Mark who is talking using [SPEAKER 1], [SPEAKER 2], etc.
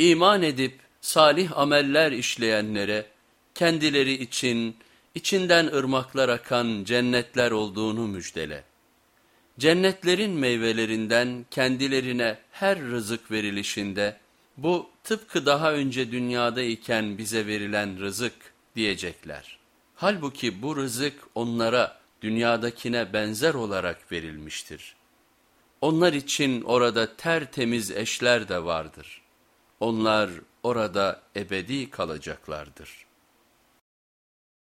[SPEAKER 1] İman edip salih ameller işleyenlere kendileri için içinden ırmaklar akan cennetler olduğunu müjdele. Cennetlerin meyvelerinden kendilerine her rızık verilişinde bu tıpkı daha önce dünyada iken bize verilen rızık diyecekler. Halbuki bu rızık onlara dünyadakine benzer olarak verilmiştir. Onlar için orada tertemiz eşler de vardır. Onlar orada ebedi kalacaklardır.''